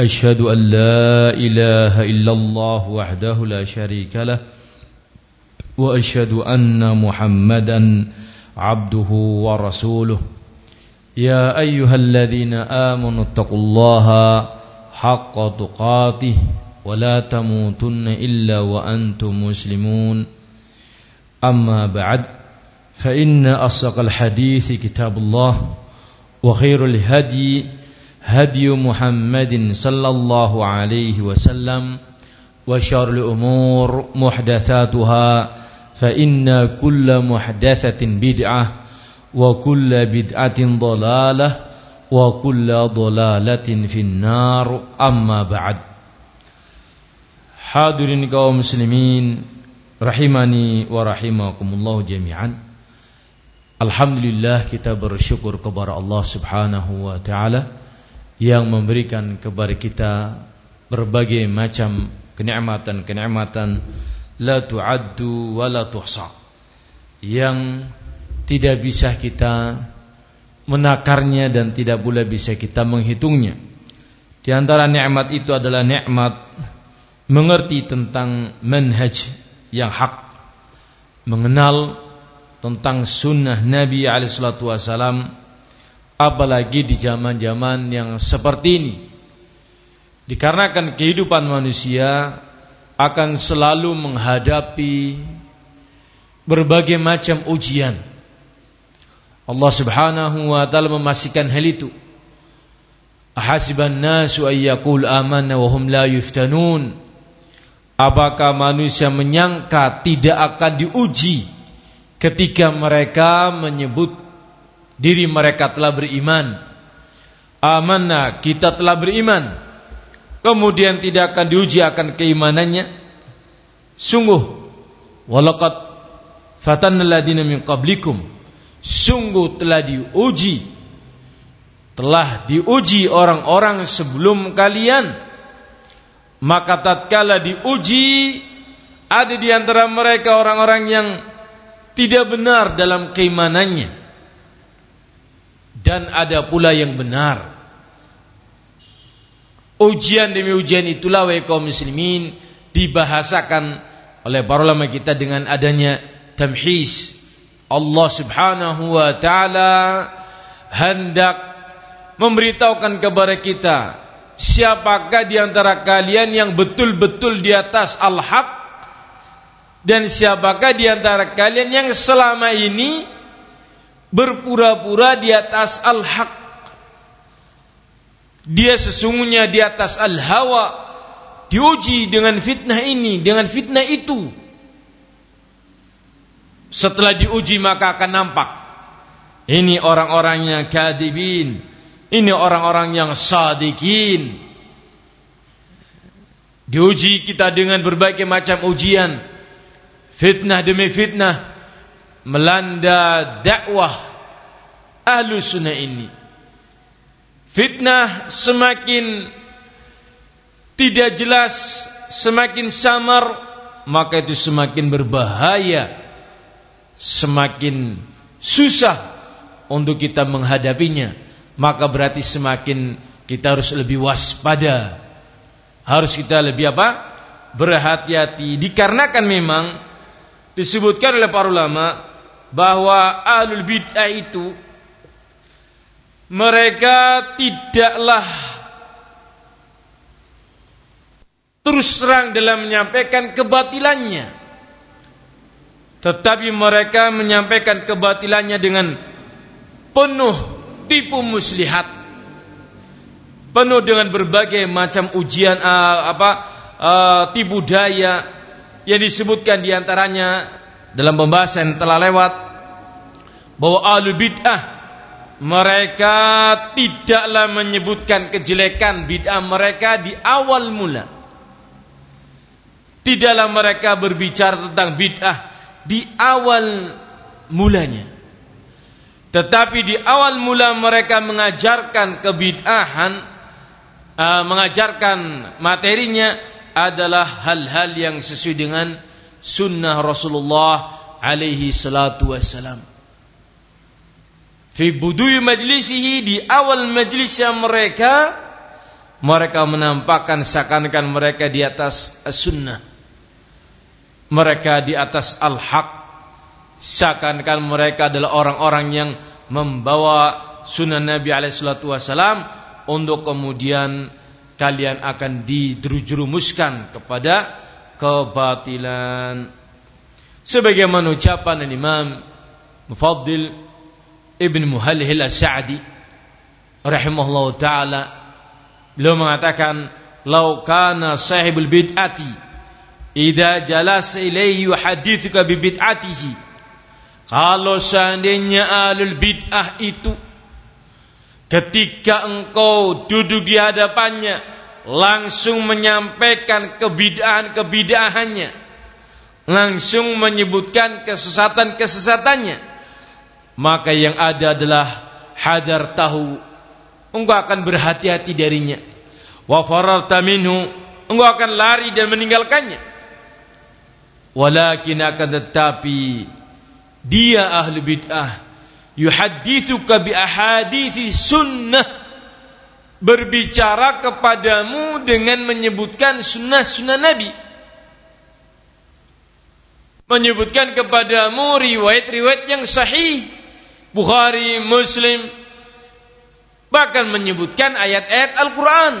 أشهد أن لا إله إلا الله وحده لا شريك له وأشهد أن محمدا عبده ورسوله. يا أيها الذين آمنوا اتقوا الله حق تقاته ولا تموتن إلا وأنتم مسلمون. أما بعد فإن أصدق الحديث كتاب الله وخير الهدي هدي محمد صلى الله عليه وسلم وشر الأمور محدثاتها فإن كل محدثة بدعة وكل بدعة ضلالة وكل ضلالة في النار أما بعد حاضرين kaum muslimin rahimani wa rahimakumullah jami'an Alhamdulillah kita bersyukur kepada Allah Subhanahu wa taala yang memberikan kepada kita berbagai macam kenikmatan-kenikmatan. La tu'addu wa la tuhsa. Yang tidak bisa kita menakarnya dan tidak pula bisa kita menghitungnya. Di antara nikmat itu adalah nikmat mengerti tentang manhaj yang hak, mengenal tentang sunnah Nabi alaihi salatu apalagi di zaman-zaman yang seperti ini. Dikarenakan kehidupan manusia akan selalu menghadapi berbagai macam ujian. Allah Subhanahu wa taala memastikan hal itu. Ahasiban nasu ay yaqul amanna. Apakah manusia menyangka tidak akan diuji ketika mereka menyebut diri mereka telah beriman. Amanna, kita telah beriman. Kemudian tidak akan diuji akan keimanannya. Sungguh, walaqad fatanna alladziina min qablikum. Sungguh telah diuji telah diuji orang-orang sebelum kalian. Maka tatkala diuji ada di antara mereka orang-orang yang tidak benar dalam keimanannya dan ada pula yang benar. Ujian demi ujian itulah wa kaum muslimin dibahasakan oleh para ulama kita dengan adanya tamhis. Allah Subhanahu wa taala hendak memberitahukan kepada kita siapakah di antara kalian yang betul-betul di atas al-haq dan siapakah di antara kalian yang selama ini berpura-pura di atas al-haq. Dia sesungguhnya di atas al-hawa. Diuji dengan fitnah ini, dengan fitnah itu. Setelah diuji maka akan nampak. Ini orang-orang yang kadibin. Ini orang-orang yang sadikin. Diuji kita dengan berbagai macam ujian. Fitnah demi fitnah melanda dakwah ahlu sunnah ini. Fitnah semakin tidak jelas, semakin samar, maka itu semakin berbahaya, semakin susah untuk kita menghadapinya. Maka berarti semakin kita harus lebih waspada. Harus kita lebih apa? Berhati-hati. Dikarenakan memang disebutkan oleh para ulama bahwa ahlul bid'ah itu mereka tidaklah terus terang dalam menyampaikan kebatilannya. Tetapi mereka menyampaikan kebatilannya dengan penuh tipu muslihat. Penuh dengan berbagai macam ujian uh, apa uh, tipu daya yang disebutkan di antaranya dalam pembahasan telah lewat bahwa ahlu bid'ah mereka tidaklah menyebutkan kejelekan bid'ah mereka di awal mula Tidaklah mereka berbicara tentang bid'ah di awal mulanya. Tetapi di awal mula mereka mengajarkan kebid'ahan, uh, mengajarkan materinya adalah hal-hal yang sesuai dengan sunnah Rasulullah alaihi salatu wassalam. Fi budui majlisihi di awal majlisnya mereka mereka menampakkan seakan-akan mereka di atas sunnah mereka di atas al-haq. Seakan-akan mereka adalah orang-orang yang membawa sunnah Nabi wassalam untuk kemudian kalian akan dijerumuskan kepada kebatilan. Sebagaimana ucapan Imam Mufaddil Ibn Muhalhil As-Sa'di rahimahullah taala beliau mengatakan lau kana sahibul bid'ati Ida jalas ilaihi yuhadithuka bi bid'atihi. Kalau seandainya alul bid'ah itu ketika engkau duduk di hadapannya langsung menyampaikan kebid'ahan-kebid'ahannya langsung menyebutkan kesesatan-kesesatannya maka yang ada adalah hadar tahu. Engkau akan berhati-hati darinya. Wa fararta minhu engkau akan lari dan meninggalkannya. Walakin akan tetapi dia ahli bid'ah. Yuhadithuka bi ahadithi sunnah. Berbicara kepadamu dengan menyebutkan sunnah-sunnah Nabi. Menyebutkan kepadamu riwayat-riwayat yang sahih Bukhari, Muslim bahkan menyebutkan ayat-ayat Al-Quran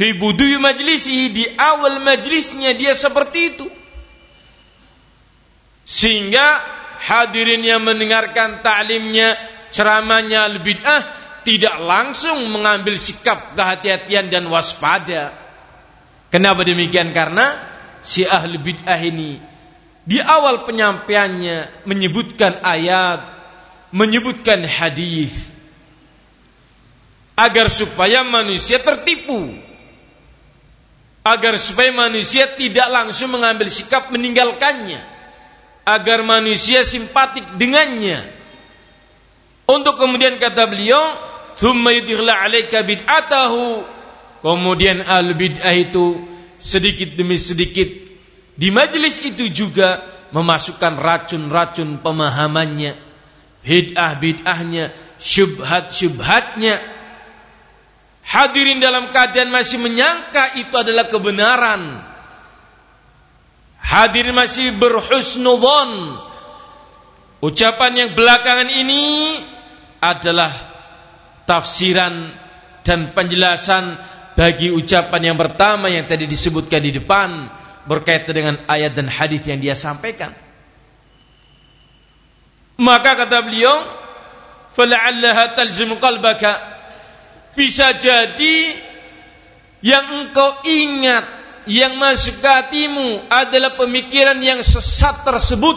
Fi majlisihi di awal majlisnya dia seperti itu. Sehingga hadirin yang mendengarkan ta'limnya, ceramahnya al-bid'ah tidak langsung mengambil sikap kehati-hatian dan waspada. Kenapa demikian? Karena si ahli bid'ah ini di awal penyampaiannya menyebutkan ayat, menyebutkan hadis agar supaya manusia tertipu agar supaya manusia tidak langsung mengambil sikap meninggalkannya agar manusia simpatik dengannya. Untuk kemudian kata beliau thumma yudhila 'alaika bid'atahu. Kemudian al bid'ah itu sedikit demi sedikit di majelis itu juga memasukkan racun-racun pemahamannya bid'ah bid'ahnya syubhat syubhatnya Hadirin dalam keadaan masih menyangka itu adalah kebenaran. Hadirin masih berhusnudon. Ucapan yang belakangan ini adalah tafsiran dan penjelasan bagi ucapan yang pertama yang tadi disebutkan di depan berkaitan dengan ayat dan hadis yang dia sampaikan. Maka kata beliau, "Fala'allaha talzimu qalbaka" Bisa jadi yang engkau ingat, yang masuk ke hatimu adalah pemikiran yang sesat tersebut.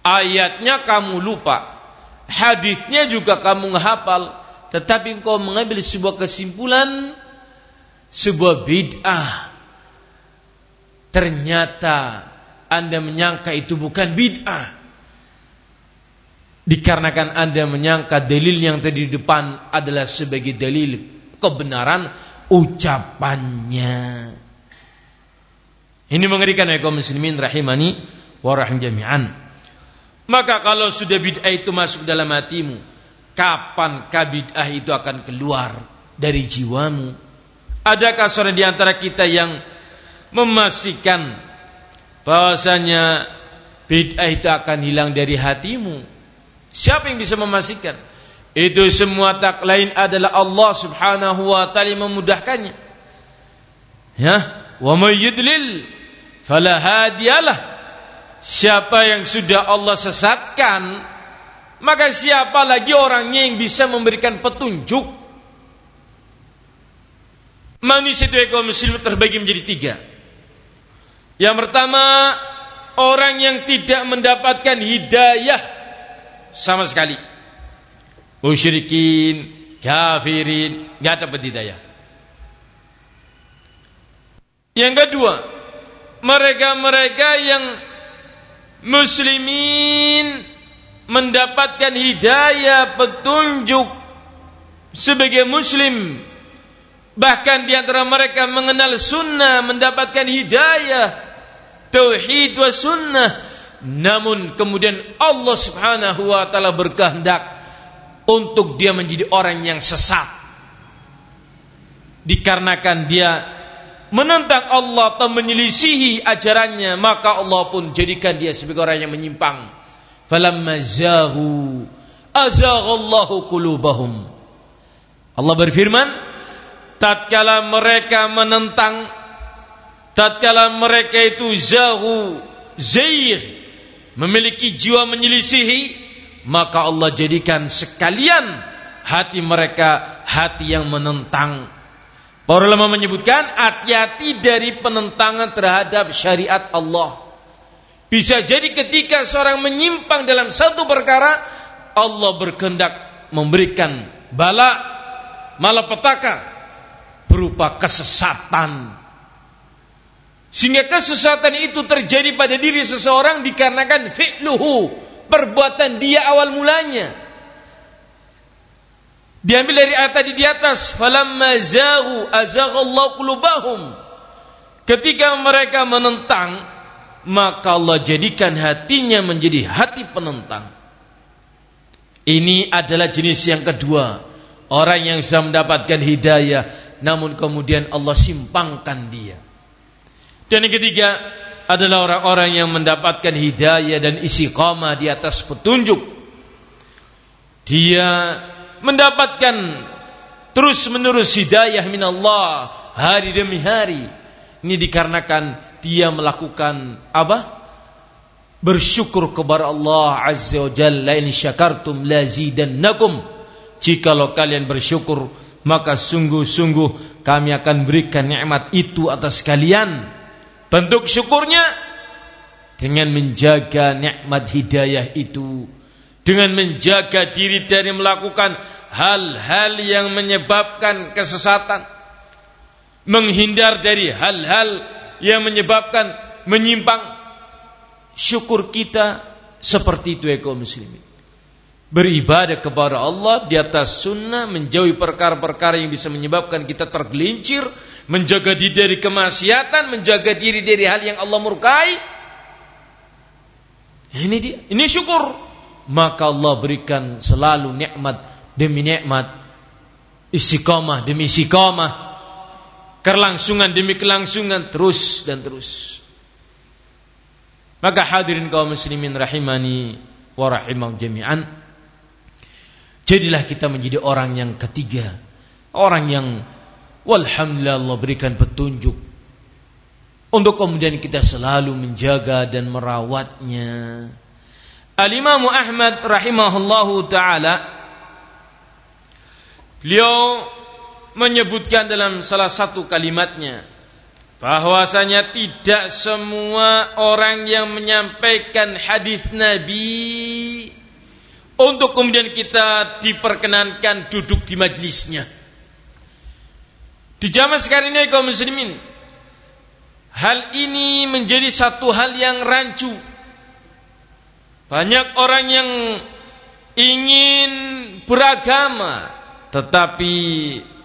Ayatnya kamu lupa, hadisnya juga kamu menghafal, tetapi engkau mengambil sebuah kesimpulan, sebuah bid'ah. Ternyata Anda menyangka itu bukan bid'ah dikarenakan Anda menyangka dalil yang tadi di depan adalah sebagai dalil kebenaran ucapannya. Ini mengerikan ya kaum muslimin rahimani wa rahim jami'an. Maka kalau sudah bid'ah itu masuk dalam hatimu, kapan bid'ah itu akan keluar dari jiwamu? Adakah seorang di antara kita yang memastikan bahwasanya bid'ah itu akan hilang dari hatimu? Siapa yang bisa memastikan? Itu semua tak lain adalah Allah Subhanahu wa taala memudahkannya. Ya, wa may yudlil fala hadiyalah. Siapa yang sudah Allah sesatkan, maka siapa lagi orangnya yang bisa memberikan petunjuk? Manusia itu muslim terbagi menjadi tiga. Yang pertama, orang yang tidak mendapatkan hidayah sama sekali. Musyrikin, kafirin, nggak dapat hidayah. Yang kedua, mereka-mereka yang muslimin mendapatkan hidayah petunjuk sebagai muslim bahkan di antara mereka mengenal sunnah mendapatkan hidayah tauhid wa sunnah. Namun kemudian Allah Subhanahu wa taala berkehendak untuk dia menjadi orang yang sesat. Dikarenakan dia menentang Allah atau menyelisihi ajarannya maka Allah pun jadikan dia sebagai orang yang menyimpang. Falamma zahu azaghallahu qulubahum. Allah berfirman tatkala mereka menentang tatkala mereka itu zahu zair memiliki jiwa menyelisihi maka Allah jadikan sekalian hati mereka hati yang menentang Para ulama menyebutkan hati-hati dari penentangan terhadap syariat Allah. Bisa jadi ketika seorang menyimpang dalam satu perkara, Allah berkehendak memberikan bala malapetaka berupa kesesatan. Sehingga kesesatan itu terjadi pada diri seseorang dikarenakan fi'luhu, perbuatan dia awal mulanya. Diambil dari ayat tadi di atas, falamma zaghu azaghallahu qulubahum. Ketika mereka menentang, maka Allah jadikan hatinya menjadi hati penentang. Ini adalah jenis yang kedua. Orang yang sudah mendapatkan hidayah namun kemudian Allah simpangkan dia. Dan yang ketiga adalah orang-orang yang mendapatkan hidayah dan isi koma di atas petunjuk. Dia mendapatkan terus menerus hidayah minallah hari demi hari. Ini dikarenakan dia melakukan apa? Bersyukur kepada Allah Azza wa Jalla in syakartum lazidannakum. Jikalau kalian bersyukur, maka sungguh-sungguh kami akan berikan nikmat itu atas kalian. Bentuk syukurnya dengan menjaga nikmat hidayah itu, dengan menjaga diri dari melakukan hal-hal yang menyebabkan kesesatan, menghindar dari hal-hal yang menyebabkan menyimpang. Syukur kita seperti itu ya kaum muslimin beribadah kepada Allah di atas sunnah menjauhi perkara-perkara yang bisa menyebabkan kita tergelincir menjaga diri dari kemaksiatan menjaga diri dari hal yang Allah murkai ini dia ini syukur maka Allah berikan selalu nikmat demi nikmat istiqamah demi istiqamah kelangsungan demi kelangsungan terus dan terus. Maka hadirin kaum muslimin rahimani wa rahimah jami'an. Jadilah kita menjadi orang yang ketiga, orang yang walhamdulillah Allah berikan petunjuk untuk kemudian kita selalu menjaga dan merawatnya. Al-Imam Ahmad rahimahullahu taala beliau menyebutkan dalam salah satu kalimatnya bahwasanya tidak semua orang yang menyampaikan hadis Nabi untuk kemudian kita diperkenankan duduk di majlisnya. Di zaman sekarang ini kaum muslimin hal ini menjadi satu hal yang rancu. Banyak orang yang ingin beragama tetapi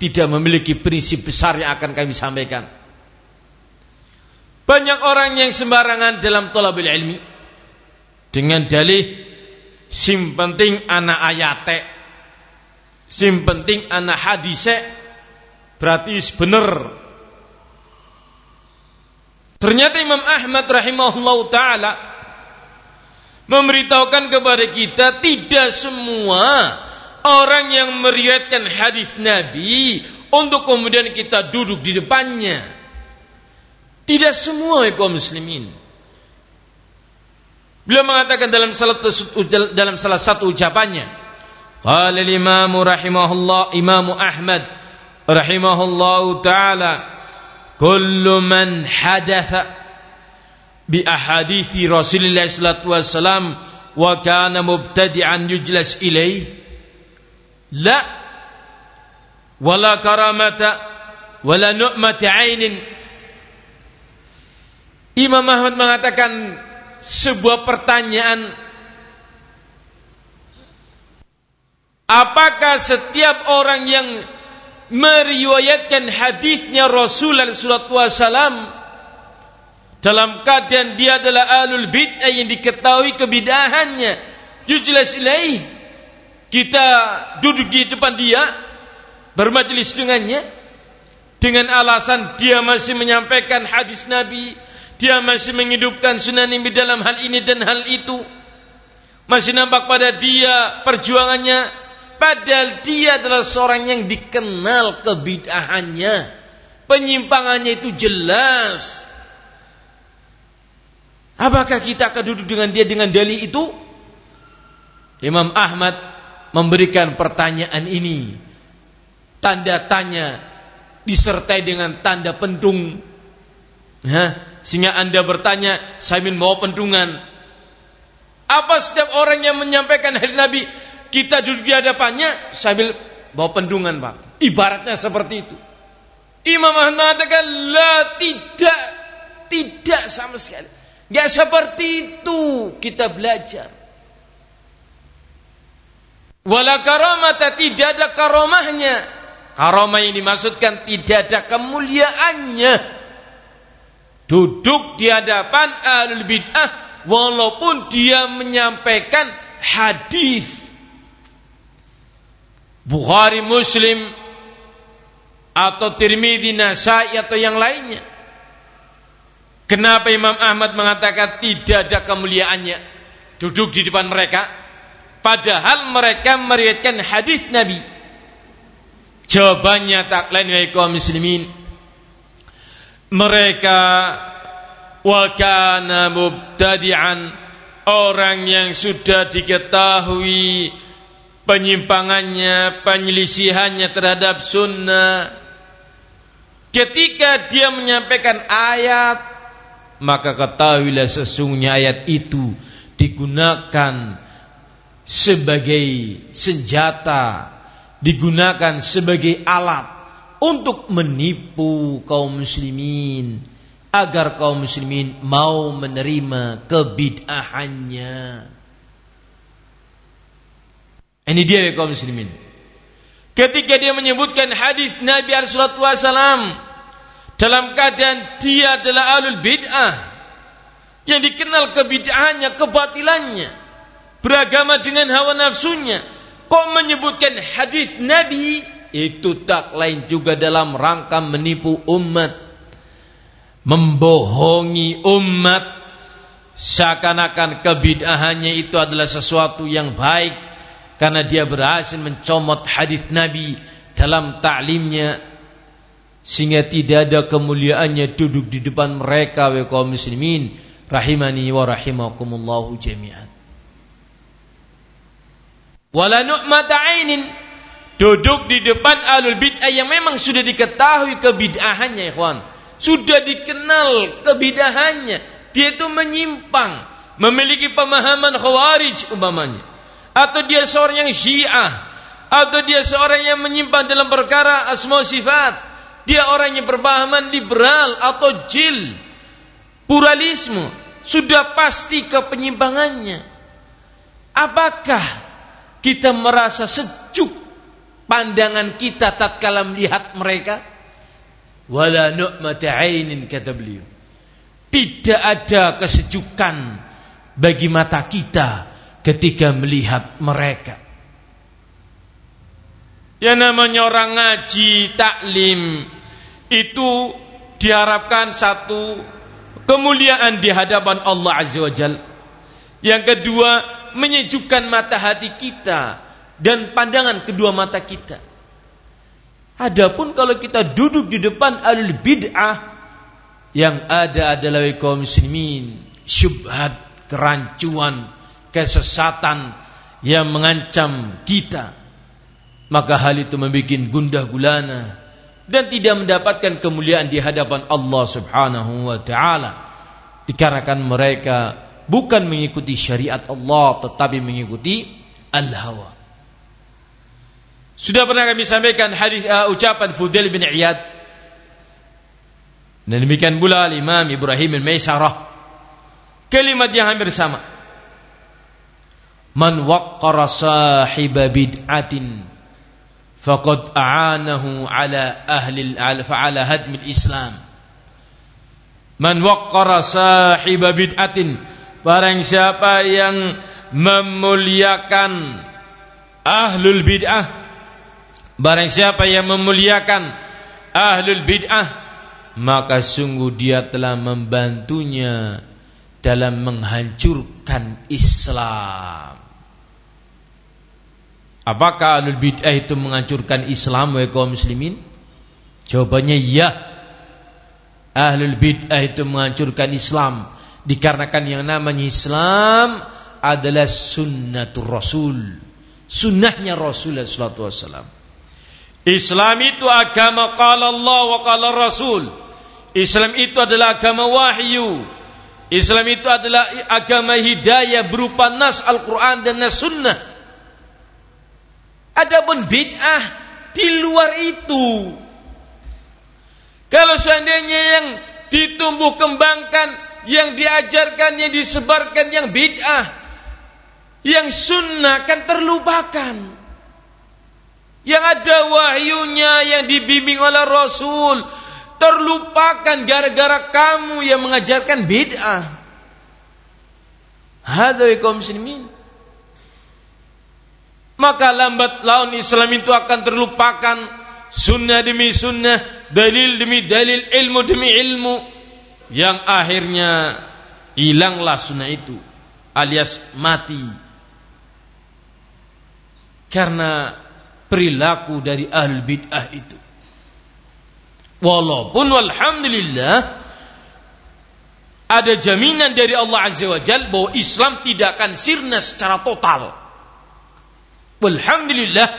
tidak memiliki prinsip besar yang akan kami sampaikan. Banyak orang yang sembarangan dalam tolabul ilmi dengan dalih sim penting anak ayate, sim penting anak hadise, berarti benar. Ternyata Imam Ahmad rahimahullah taala memberitahukan kepada kita tidak semua orang yang meriwayatkan hadis Nabi untuk kemudian kita duduk di depannya. Tidak semua kaum muslimin. Beliau mengatakan dalam salah, dalam salah satu ucapannya, qala al-imam rahimahullah Imam Ahmad rahimahullahu taala, kullu man hadatha bi ahadithi Rasulillah sallallahu alaihi wasallam wa kana mubtadi'an yujlas ilaih la wala karamata wala nu'mata ainin Imam Ahmad mengatakan sebuah pertanyaan. Apakah setiap orang yang meriwayatkan hadisnya Rasulullah SAW dalam keadaan dia adalah alul bid'ah yang diketahui kebidahannya? Yujlas ilaih. Kita duduk di depan dia bermajelis dengannya dengan alasan dia masih menyampaikan hadis Nabi dia masih menghidupkan sunan Nabi dalam hal ini dan hal itu masih nampak pada dia perjuangannya padahal dia adalah seorang yang dikenal kebid'ahannya penyimpangannya itu jelas Apakah kita akan duduk dengan dia dengan dalih itu? Imam Ahmad memberikan pertanyaan ini. Tanda tanya disertai dengan tanda pentung. Hah? Sehingga anda bertanya, ingin mau pentungan. Apa setiap orang yang menyampaikan hadis Nabi, kita duduk di hadapannya sambil bawa pendungan pak. Ibaratnya seperti itu. Imam Ahmad mengatakan, tidak, tidak sama sekali. Gak seperti itu kita belajar. Wala karamata tidak ada karamahnya. Karamah yang dimaksudkan tidak ada kemuliaannya. Duduk di hadapan ahlul bid'ah walaupun dia menyampaikan hadis Bukhari Muslim atau Tirmidzi Nasai atau yang lainnya Kenapa Imam Ahmad mengatakan tidak ada kemuliaannya duduk di depan mereka padahal mereka meriwayatkan hadis Nabi? Jawabannya tak lain dari muslimin. Mereka wa kana mubtadi'an orang yang sudah diketahui penyimpangannya, penyelisihannya terhadap sunnah. Ketika dia menyampaikan ayat maka ketahuilah sesungguhnya ayat itu digunakan sebagai senjata, digunakan sebagai alat untuk menipu kaum muslimin agar kaum muslimin mau menerima kebid'ahannya. Ini dia ya kaum muslimin. Ketika dia menyebutkan hadis Nabi alaihi wasallam dalam keadaan dia adalah alul bid'ah yang dikenal kebid'ahannya, kebatilannya, beragama dengan hawa nafsunya. Kok menyebutkan hadis Nabi itu tak lain juga dalam rangka menipu umat, membohongi umat, seakan-akan kebid'ahannya itu adalah sesuatu yang baik. Karena dia berhasil mencomot hadis Nabi dalam taklimnya sehingga tidak ada kemuliaannya duduk di depan mereka wa kaum muslimin. Rahimani wa rahimakumullahu jami'an. Wala nu'mata ainin duduk di depan alul bid'ah yang memang sudah diketahui kebid'ahannya ikhwan sudah dikenal kebid'ahannya dia itu menyimpang memiliki pemahaman khawarij umpamanya atau dia seorang yang syiah atau dia seorang yang menyimpang dalam perkara asma sifat dia orang yang berpahaman liberal atau jil. Pluralisme. Sudah pasti kepenyimpangannya. Apakah kita merasa sejuk pandangan kita tatkala melihat mereka? Wala nu'mata ainin kata beliau. Tidak ada kesejukan bagi mata kita ketika melihat mereka. Yang namanya orang ngaji, taklim, itu diharapkan satu kemuliaan di hadapan Allah Azza wa Jal. Yang kedua, menyejukkan mata hati kita dan pandangan kedua mata kita. Adapun kalau kita duduk di depan al bid'ah yang ada adalah kaum muslimin, syubhat, kerancuan, kesesatan yang mengancam kita maka hal itu membuat gundah gulana dan tidak mendapatkan kemuliaan di hadapan Allah Subhanahu wa taala dikarenakan mereka bukan mengikuti syariat Allah tetapi mengikuti al-hawa. Sudah pernah kami sampaikan hadis uh, ucapan Fudail bin Iyad Dan demikian pula Imam Ibrahim al-Maisarah. Kalimat yang hampir sama. Man waqqara sahiba bid'atin faqad a'anahu ala ahli ala hadm al-Islam. Man waqqara sahiba bid'atin barang siapa yang memuliakan ahlul bid'ah barang siapa yang memuliakan ahlul bid'ah maka sungguh dia telah membantunya dalam menghancurkan Islam. Apakah alul bid'ah itu menghancurkan Islam wa kaum muslimin? Jawabannya ya. Ahlul bid'ah itu menghancurkan Islam dikarenakan yang namanya Islam adalah sunnatul Rasul. Sunnahnya Rasulullah sallallahu alaihi wasallam. Islam itu agama qala Allah wa qala Rasul. Islam itu adalah agama wahyu. Islam itu adalah agama hidayah berupa nas Al-Quran dan nas sunnah. Adapun bid'ah di luar itu. Kalau seandainya yang ditumbuh kembangkan, yang diajarkan, yang disebarkan, yang bid'ah, yang sunnah kan terlupakan. Yang ada wahyunya yang dibimbing oleh Rasul, terlupakan gara-gara kamu yang mengajarkan bid'ah. Maka lambat laun Islam itu akan terlupakan. Sunnah demi sunnah, dalil demi dalil, ilmu demi ilmu. Yang akhirnya hilanglah sunnah itu alias mati. Karena perilaku dari ahli bid'ah itu. Walaupun walhamdulillah ada jaminan dari Allah Azza wa Jal bahwa Islam tidak akan sirna secara total. Walhamdulillah.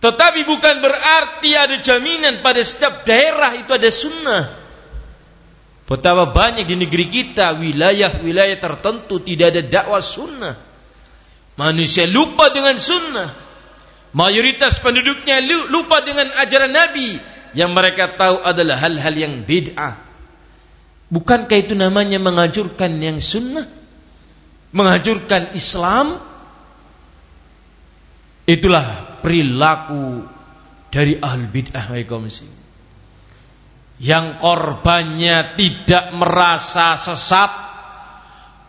Tetapi bukan berarti ada jaminan pada setiap daerah itu ada sunnah. Betapa banyak di negeri kita wilayah-wilayah tertentu tidak ada dakwah sunnah. Manusia lupa dengan sunnah. Mayoritas penduduknya lupa dengan ajaran Nabi yang mereka tahu adalah hal-hal yang bid'ah. Bukankah itu namanya menghancurkan yang sunnah? Menghancurkan Islam? Itulah perilaku dari ahli bid'ah Yang korbannya tidak merasa sesat,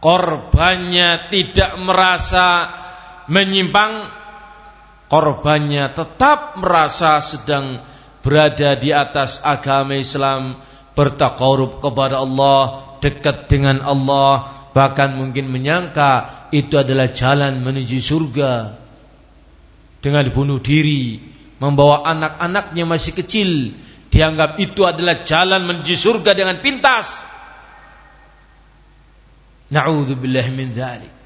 korbannya tidak merasa menyimpang, korbannya tetap merasa sedang berada di atas agama Islam, bertakarub kepada Allah, dekat dengan Allah, bahkan mungkin menyangka itu adalah jalan menuju surga. Dengan bunuh diri, membawa anak-anaknya masih kecil, dianggap itu adalah jalan menuju surga dengan pintas. Na'udzubillah min dzalik.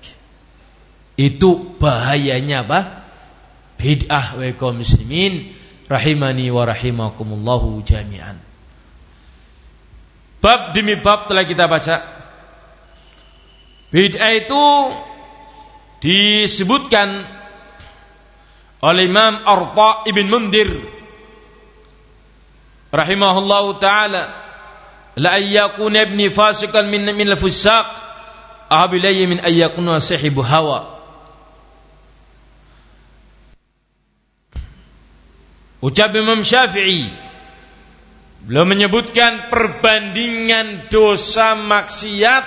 Itu bahayanya apa? Bid'ah wa kaum muslimin rahimani wa rahimakumullahu jami'an. Bab demi bab telah kita baca. Bid'ah itu disebutkan oleh Imam Arta ibn Mundir rahimahullahu taala la ayyakuna ibni fasikan min min al-fusaq ahabilayya min ayyakuna sahibu hawa Ucap Imam Syafi'i belum menyebutkan perbandingan dosa maksiat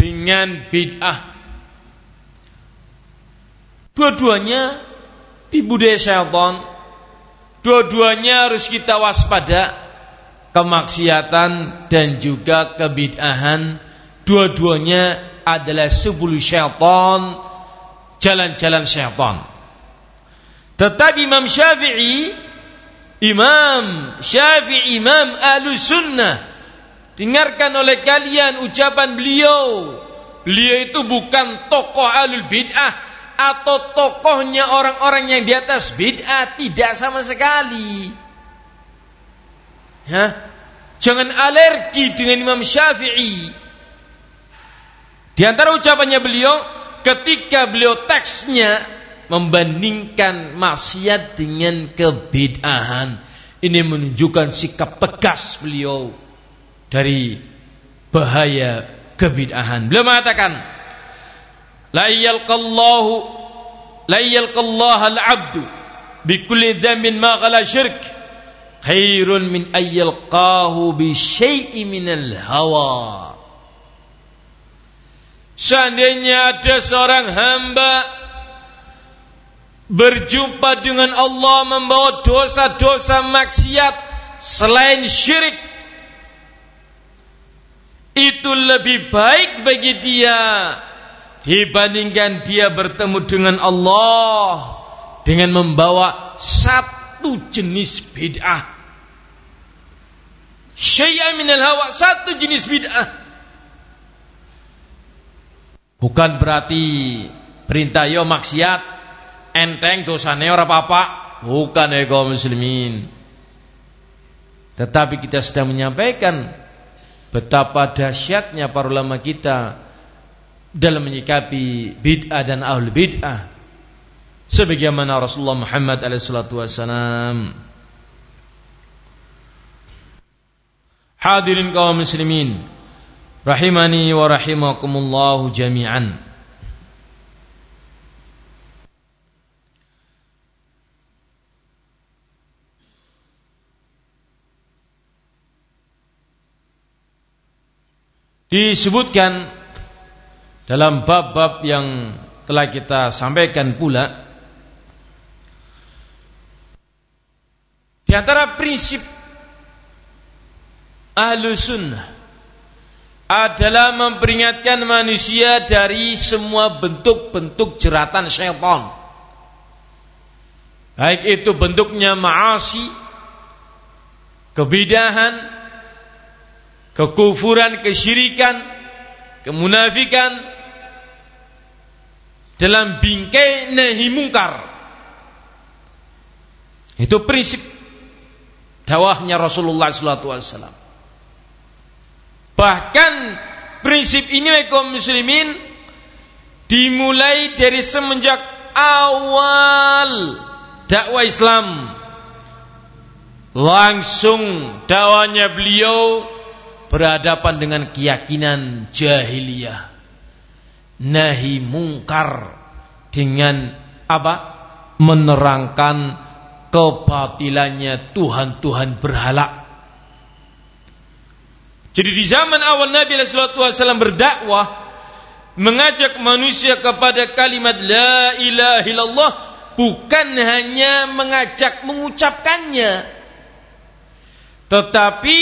dengan bid'ah. Dua-duanya tipu daya syaitan. Dua-duanya harus kita waspada kemaksiatan dan juga kebid'ahan. Dua-duanya adalah sebulu syaitan, jalan-jalan syaitan. Tetapi Imam Syafi'i Imam Syafi'i Imam Ahlu Sunnah dengarkan oleh kalian ucapan beliau. Beliau itu bukan tokoh alul bid'ah atau tokohnya orang-orang yang di atas bid'ah tidak sama sekali. Ya jangan alergi dengan Imam Syafi'i. Di antara ucapannya beliau ketika beliau teksnya membandingkan maksiat dengan kebid'ahan. Ini menunjukkan sikap tegas beliau dari bahaya kebid'ahan. Beliau mengatakan, "La yalqallahu la yalqallaha al-'abdu bi kulli dhanbin ma ghala syirk khairun min ayyalqahu bi syai'in minal hawa." Seandainya ada seorang hamba berjumpa dengan Allah membawa dosa-dosa maksiat selain syirik. Itu lebih baik bagi dia dibandingkan dia bertemu dengan Allah dengan membawa satu jenis bid'ah. Syai'an minal hawa satu jenis bid'ah. Bukan berarti perintah yo maksiat enteng dosane ora apa-apa. Bukan ya kaum muslimin. Tetapi kita sedang menyampaikan betapa dahsyatnya para ulama kita dalam menyikapi bid'ah dan ahlul bid'ah. Sebagaimana Rasulullah Muhammad alaihissalatu wassalam. Hadirin kaum muslimin rahimani wa rahimakumullah jami'an disebutkan dalam bab-bab yang telah kita sampaikan pula di antara prinsip ahlu sunnah adalah memperingatkan manusia dari semua bentuk-bentuk jeratan syaitan. Baik itu bentuknya maasi kebidahan kekufuran, kesyirikan, kemunafikan dalam bingkai nahi mungkar. Itu prinsip dakwahnya Rasulullah SAW. Bahkan prinsip ini kaum muslimin dimulai dari semenjak awal dakwah Islam. Langsung dakwanya beliau berhadapan dengan keyakinan jahiliyah. Nahi mungkar dengan apa? Menerangkan kebatilannya Tuhan-Tuhan berhala. Jadi di zaman awal Nabi SAW berdakwah mengajak manusia kepada kalimat la ilaha illallah bukan hanya mengajak mengucapkannya. Tetapi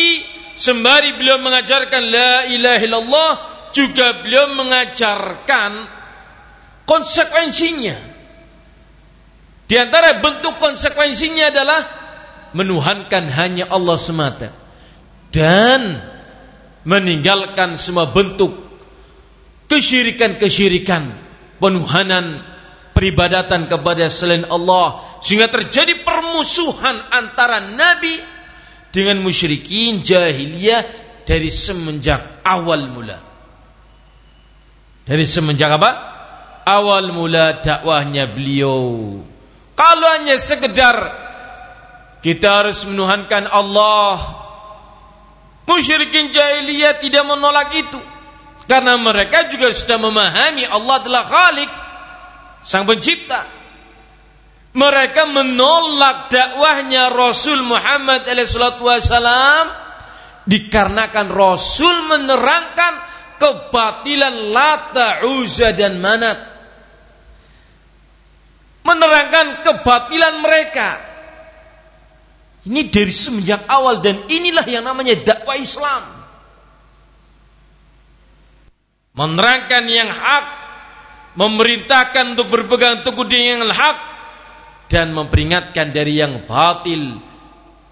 sembari beliau mengajarkan la ilaha illallah juga beliau mengajarkan konsekuensinya. Di antara bentuk konsekuensinya adalah menuhankan hanya Allah semata dan meninggalkan semua bentuk kesyirikan-kesyirikan penuhanan peribadatan kepada selain Allah sehingga terjadi permusuhan antara nabi dengan musyrikin jahiliyah dari semenjak awal mula. Dari semenjak apa? Awal mula dakwahnya beliau. Kalau hanya sekedar kita harus menuhankan Allah, musyrikin jahiliyah tidak menolak itu. Karena mereka juga sudah memahami Allah adalah Khalik, Sang Pencipta mereka menolak dakwahnya Rasul Muhammad SAW dikarenakan Rasul menerangkan kebatilan Lata, Uzza dan Manat. Menerangkan kebatilan mereka. Ini dari semenjak awal dan inilah yang namanya dakwah Islam. Menerangkan yang hak, memerintahkan untuk berpegang teguh dengan yang hak, dan memperingatkan dari yang batil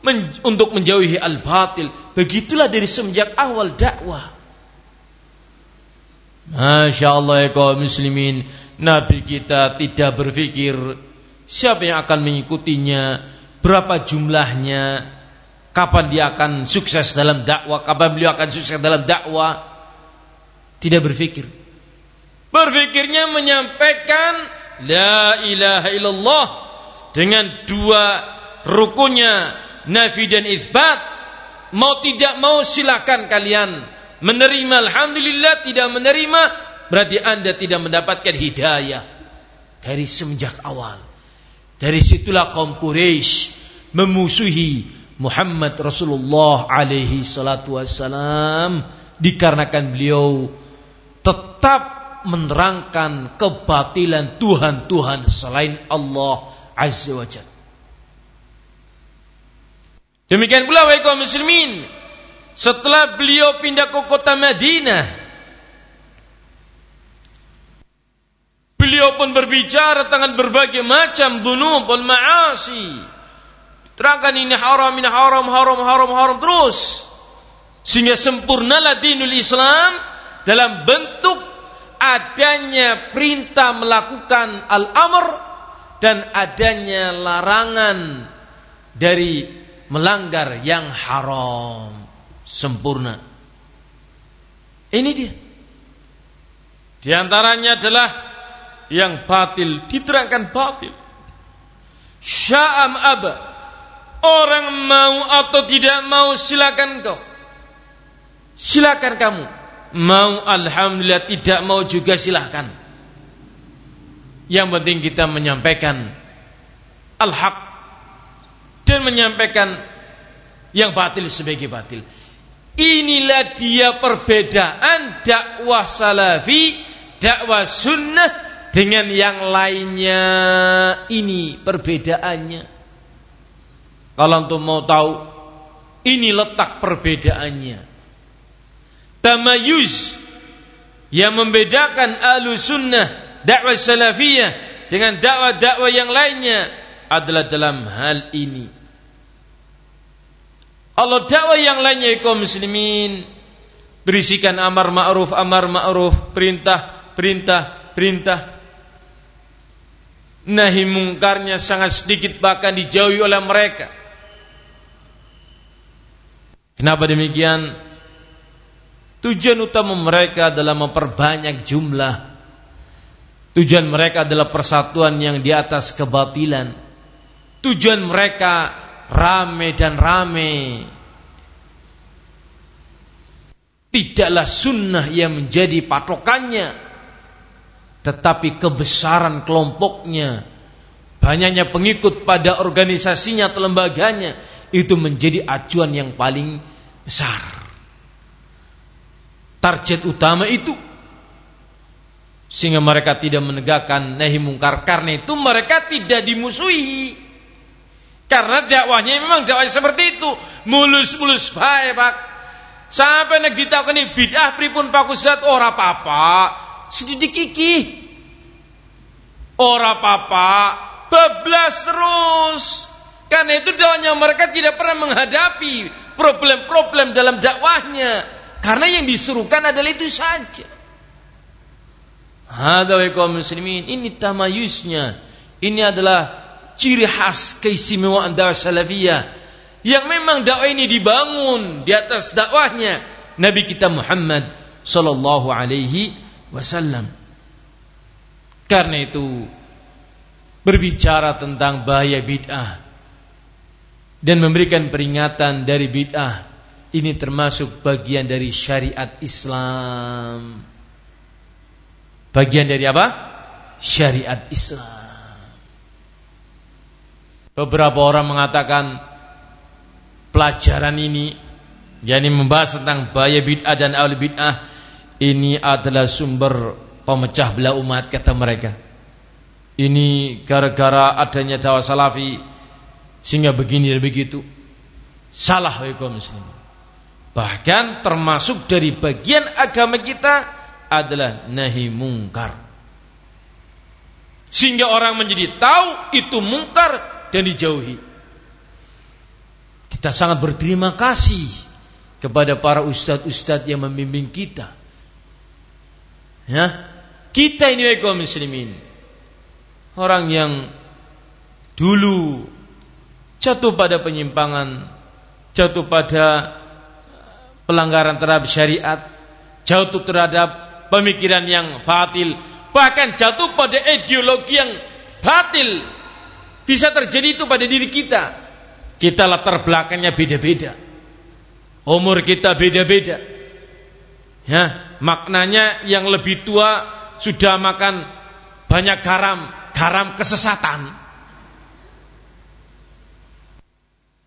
men untuk menjauhi al-batil. Begitulah dari semenjak awal dakwah. Masya Allah ya kaum muslimin Nabi kita tidak berpikir Siapa yang akan mengikutinya Berapa jumlahnya Kapan dia akan sukses dalam dakwah Kapan beliau akan sukses dalam dakwah Tidak berpikir Berpikirnya menyampaikan La ilaha illallah dengan dua rukunnya nafi dan isbat. Mau tidak mau silakan kalian menerima alhamdulillah tidak menerima berarti Anda tidak mendapatkan hidayah dari semenjak awal. Dari situlah kaum Quraisy memusuhi Muhammad Rasulullah alaihi salatu wassalam dikarenakan beliau tetap menerangkan kebatilan Tuhan-Tuhan selain Allah Azza wa. Demikian pula wahai muslimin, setelah beliau pindah ke kota Madinah, Beliau pun berbicara tentang berbagai macam dunub dan ma'asi. Terangkan ini haram, ini haram, haram, haram, haram terus. Sehingga sempurnalah dinul Islam dalam bentuk adanya perintah melakukan al-amr dan adanya larangan dari melanggar yang haram sempurna. Ini dia. Di antaranya adalah yang batil diterangkan batil. Sya'am aba. Orang mau atau tidak mau silakan kau. Silakan kamu. Mau alhamdulillah tidak mau juga silakan. Yang penting kita menyampaikan al-haq dan menyampaikan yang batil sebagai batil. Inilah dia perbedaan dakwah salafi, dakwah sunnah dengan yang lainnya ini perbedaannya. Kalau untuk mau tahu, ini letak perbedaannya. Tamayuz yang membedakan ahlu sunnah dakwah salafiyah dengan dakwah-dakwah yang lainnya adalah dalam hal ini. Allah dakwah yang lainnya kaum muslimin berisikan amar ma'ruf amar ma'ruf perintah perintah perintah nahi mungkarnya sangat sedikit bahkan dijauhi oleh mereka. Kenapa demikian? Tujuan utama mereka adalah memperbanyak jumlah. Tujuan mereka adalah persatuan yang di atas kebatilan. Tujuan mereka rame dan rame. Tidaklah sunnah yang menjadi patokannya tetapi kebesaran kelompoknya, banyaknya pengikut pada organisasinya atau lembaganya itu menjadi acuan yang paling besar. Target utama itu sehingga mereka tidak menegakkan nahi mungkar karena itu mereka tidak dimusuhi. Karena dakwahnya memang dakwah seperti itu, mulus-mulus baik, Pak. Sampai nek ditakoni bid'ah pripun Pak Ustaz ora apa-apa sedikit kiki. Ora apa-apa, bablas terus. Karena itu dakwahnya mereka tidak pernah menghadapi problem-problem dalam dakwahnya. Karena yang disuruhkan adalah itu saja. Hada wa muslimin, ini tamayusnya. Ini adalah ciri khas keistimewaan dakwah salafiyah yang memang dakwah ini dibangun di atas dakwahnya Nabi kita Muhammad sallallahu alaihi wasallam. Karena itu berbicara tentang bahaya bid'ah dan memberikan peringatan dari bid'ah ini termasuk bagian dari syariat Islam. Bagian dari apa? Syariat Islam. Beberapa orang mengatakan pelajaran ini yakni membahas tentang bahaya bid'ah dan ahli bid'ah ini adalah sumber pemecah belah umat kata mereka. Ini gara-gara adanya dakwah salafi sehingga begini dan begitu. Salah wa muslim. Bahkan termasuk dari bagian agama kita adalah nahi mungkar. Sehingga orang menjadi tahu itu mungkar dan dijauhi. Kita sangat berterima kasih kepada para ustadz-ustadz yang membimbing kita Ya, kita ini kaum muslimin. Orang yang dulu jatuh pada penyimpangan, jatuh pada pelanggaran terhadap syariat, jatuh terhadap pemikiran yang batil, bahkan jatuh pada ideologi yang batil. Bisa terjadi itu pada diri kita. Kita latar belakangnya beda-beda. Umur kita beda-beda. Ya, maknanya yang lebih tua sudah makan banyak garam, garam kesesatan.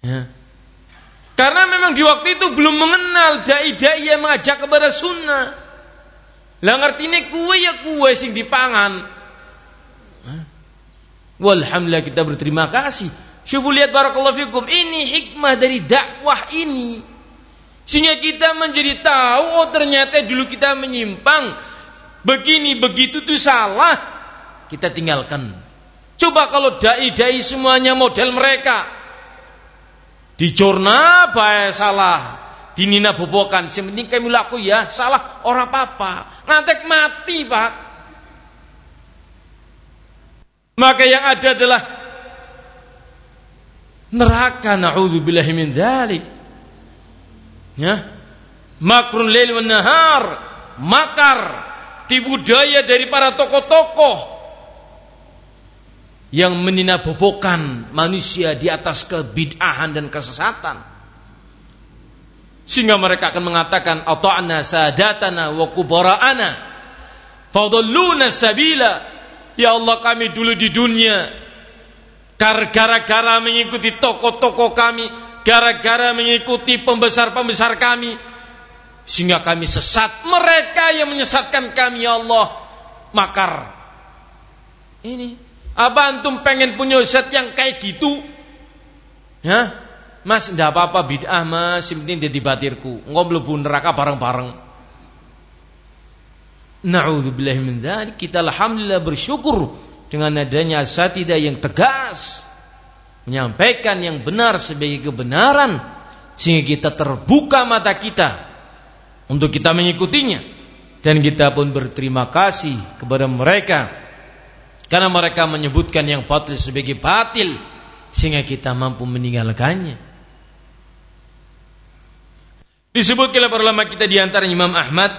Ya. Karena memang di waktu itu belum mengenal dai-dai yang mengajak kepada sunnah. Lah ini kue ya kue sing dipangan. Walhamdulillah kita berterima kasih lihat barakallahu fikum. Ini hikmah dari dakwah ini. Sehingga kita menjadi tahu oh ternyata dulu kita menyimpang. Begini begitu itu salah. Kita tinggalkan. Coba kalau dai-dai semuanya model mereka. Di jurnal baik salah. Di Nina bobokan. Sementing kami laku ya. Salah orang apa-apa. Ngantek mati pak. Maka yang ada adalah neraka naudzubillahi min dzalik ya makrun lail wan nahar makar tipu daya dari para tokoh-tokoh yang meninabobokan manusia di atas kebid'ahan dan kesesatan sehingga mereka akan mengatakan ata'na sadatana wa kubara'ana fadalluna sabila ya Allah kami dulu di dunia Gara-gara mengikuti tokoh-tokoh kami, gara-gara mengikuti pembesar-pembesar kami, sehingga kami sesat. Mereka yang menyesatkan kami, ya Allah, makar. Ini, apa antum pengen punya ustaz yang kayak gitu? Ya, Mas, tidak apa-apa bid'ah mas, yang penting jadi batirku. Belum neraka bareng-bareng. Na'udzubillah min dzalik. Kita alhamdulillah bersyukur dengan adanya asatidah yang tegas menyampaikan yang benar sebagai kebenaran sehingga kita terbuka mata kita untuk kita mengikutinya dan kita pun berterima kasih kepada mereka karena mereka menyebutkan yang batil sebagai batil sehingga kita mampu meninggalkannya disebut oleh para ulama kita di antara Imam Ahmad.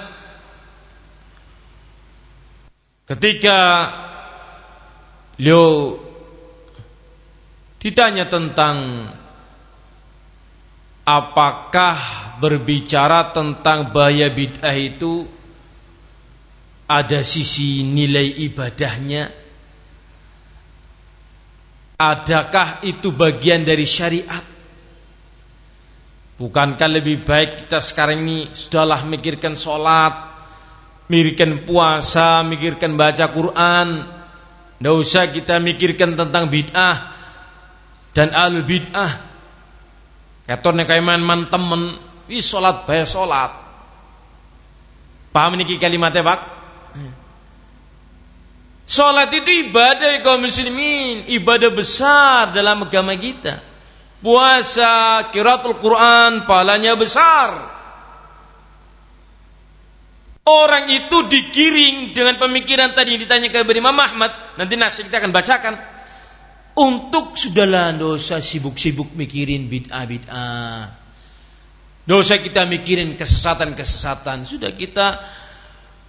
Ketika Beliau ditanya tentang apakah berbicara tentang bahaya bid'ah itu ada sisi nilai ibadahnya? Adakah itu bagian dari syariat bukankah lebih baik kita sekarang ini sudahlah mikirkan sholat mikirkan puasa mikirkan baca Quran tidak usah kita mikirkan tentang bid'ah dan al bid'ah. Katone kayak man temen, wis salat bae salat. Paham niki kalimatnya, Pak? Salat itu ibadah kaum muslimin, ibadah besar dalam agama kita. Puasa, kiratul Quran, pahalanya besar. Orang itu digiring dengan pemikiran tadi yang ditanya kepada Imam Ahmad. Nanti nasi kita akan bacakan. Untuk sudahlah dosa sibuk-sibuk mikirin bid'ah-bid'ah. Dosa kita mikirin kesesatan-kesesatan. Sudah kita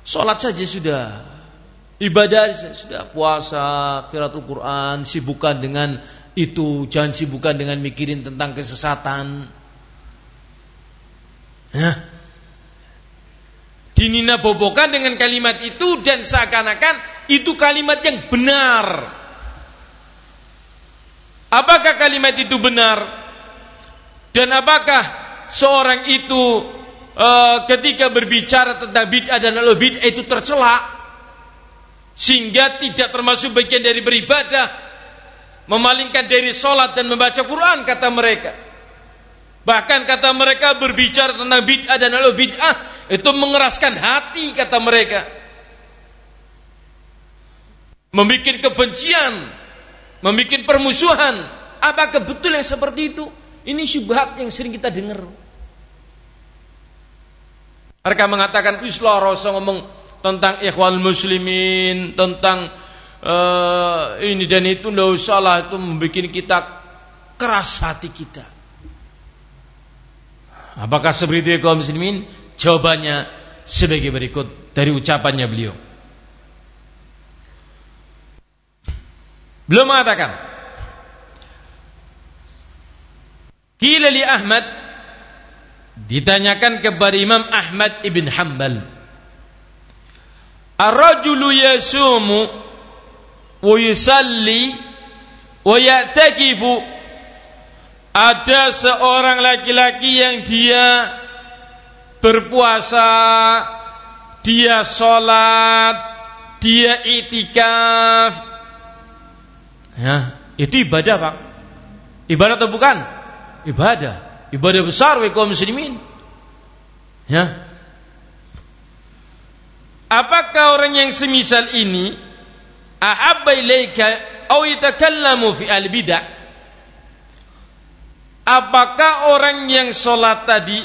sholat saja sudah. Ibadah sudah puasa, kiratul Quran, sibukkan dengan itu, jangan sibukkan dengan mikirin tentang kesesatan. Ya, dinina bobokan dengan kalimat itu dan seakan-akan itu kalimat yang benar. Apakah kalimat itu benar? Dan apakah seorang itu e, ketika berbicara tentang bid'ah dan al bid'ah itu tercela sehingga tidak termasuk bagian dari beribadah, memalingkan dari sholat dan membaca Quran kata mereka. Bahkan kata mereka berbicara tentang bid'ah dan al bid'ah itu mengeraskan hati kata mereka. Membikin kebencian, membikin permusuhan. Apakah betul yang seperti itu? Ini syubhat yang sering kita dengar. Mereka mengatakan Islam Rasul ngomong tentang ikhwan muslimin, tentang uh, ini dan itu tidak usah itu membuat kita keras hati kita. Apakah seperti itu kaum muslimin? Jawabannya sebagai berikut dari ucapannya beliau. Beliau mengatakan, Kila li Ahmad ditanyakan kepada Imam Ahmad ibn Hanbal. Ar-rajulu yasumu wa ya'takifu ada seorang laki-laki yang dia berpuasa, dia sholat, dia itikaf. Ya, itu ibadah pak. Ibadah atau bukan? Ibadah. Ibadah besar wa kaum muslimin. Ya. Apakah orang yang semisal ini ahabba ilaika aw yatakallamu fi al-bid'ah? Apakah orang yang sholat tadi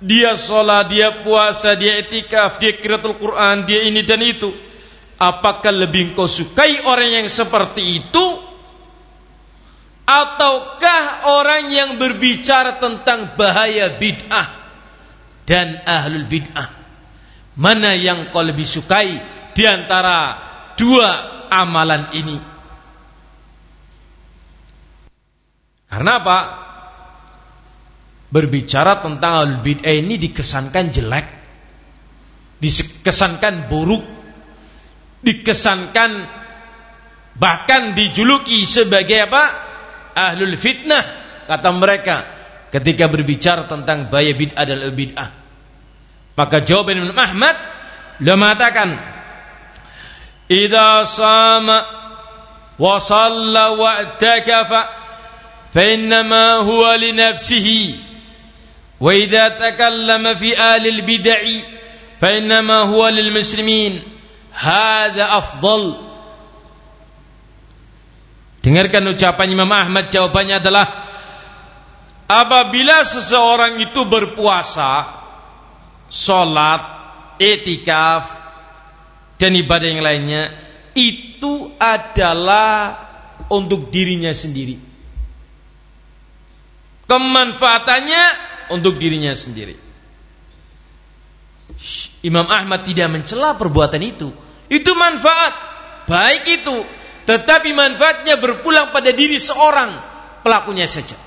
dia sholat, dia puasa, dia etikaf, dia kiratul Quran, dia ini dan itu. Apakah lebih kau sukai orang yang seperti itu ataukah orang yang berbicara tentang bahaya bid'ah dan ahlul bid'ah? Mana yang kau lebih sukai di antara dua amalan ini? Karena apa? Berbicara tentang ahlul bid'ah ini dikesankan jelek, dikesankan buruk, dikesankan bahkan dijuluki sebagai apa? ahlul fitnah kata mereka ketika berbicara tentang bahaya bid'ah dan bid'ah. Maka jawaban Imam Ahmad beliau mengatakan, "Idza sama wa shalla wa i'takafa fa innama huwa li nafsihi wa idza takallama fi ahli al-bid'ah fa innama huwa lil muslimin." Hadza afdal Dengarkan ucapan Imam Ahmad. Jawabannya adalah apabila seseorang itu berpuasa, sholat, etikaf dan ibadah yang lainnya itu adalah untuk dirinya sendiri. Kemanfaatannya untuk dirinya sendiri. Imam Ahmad tidak mencela perbuatan itu. Itu manfaat. Baik itu tetapi manfaatnya berpulang pada diri seorang pelakunya saja.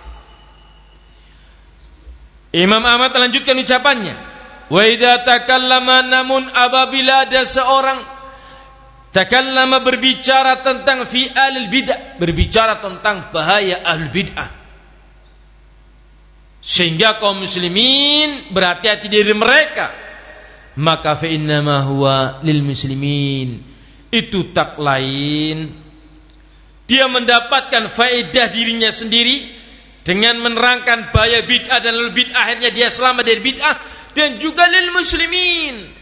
Imam Ahmad melanjutkan ucapannya, "Wa idza takallama namun apabila ada seorang takallama berbicara tentang fi al bid'ah, berbicara tentang bahaya al bid'ah. Sehingga kaum muslimin berhati-hati dari mereka. Maka fa inna ma huwa lil muslimin. Itu tak lain dia mendapatkan faedah dirinya sendiri dengan menerangkan bahaya bid'ah dan bid'ah akhirnya dia selamat dari bid'ah dan juga lil muslimin.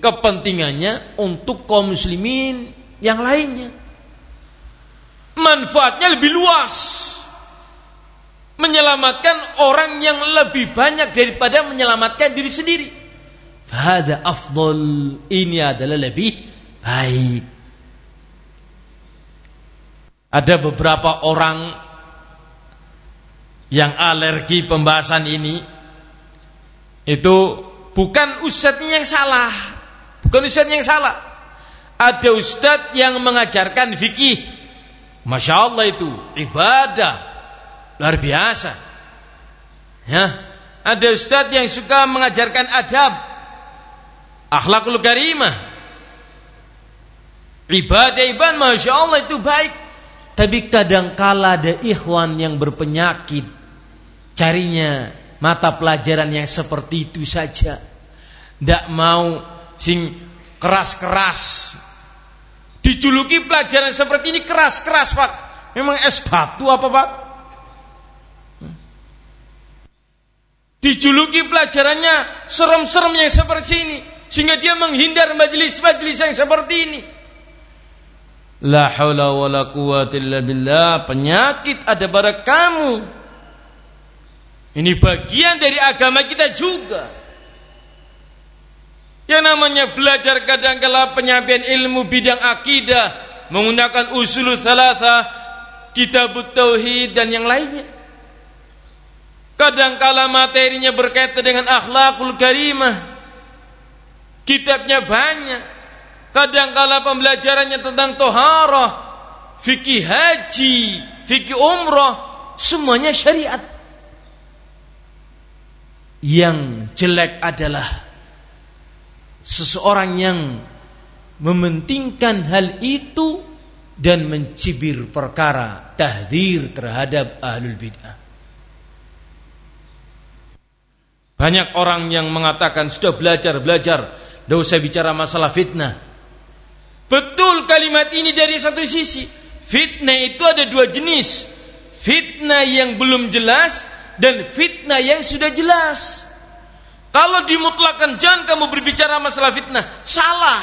Kepentingannya untuk kaum muslimin yang lainnya. Manfaatnya lebih luas. Menyelamatkan orang yang lebih banyak daripada menyelamatkan diri sendiri. Fahada afdol. Ini adalah lebih baik. Ada beberapa orang yang alergi pembahasan ini itu bukan ustadznya yang salah, bukan ustadz yang salah. Ada ustadz yang mengajarkan fikih, masya Allah itu ibadah. Luar biasa. Ya, ada ustadz yang suka mengajarkan adab, akhlakul karimah, ibadah ibadah, masya Allah itu baik. Tapi kadangkala ada ikhwan yang berpenyakit carinya mata pelajaran yang seperti itu saja. Tidak mau sing keras-keras. Dijuluki pelajaran seperti ini keras-keras Pak. Memang es batu apa Pak? Dijuluki pelajarannya serem-serem yang seperti ini. Sehingga dia menghindar majelis-majelis yang seperti ini. La haula wa la quwata illa billah. Penyakit ada pada kamu. Ini bagian dari agama kita juga. Yang namanya belajar kadang-kala penyampaian ilmu bidang akidah, menggunakan usul salasa, kitab tauhid dan yang lainnya. Kadangkala materinya berkaitan dengan akhlakul karimah. Kitabnya banyak Kadangkala pembelajarannya tentang toharah, fikih haji, fikih umrah, semuanya syariat. Yang jelek adalah seseorang yang mementingkan hal itu dan mencibir perkara tahdir terhadap ahlul bid'ah. Banyak orang yang mengatakan sudah belajar-belajar, tidak usah bicara masalah fitnah. Betul kalimat ini dari satu sisi. Fitnah itu ada dua jenis. Fitnah yang belum jelas dan fitnah yang sudah jelas. Kalau dimutlakan jangan kamu berbicara masalah fitnah, salah.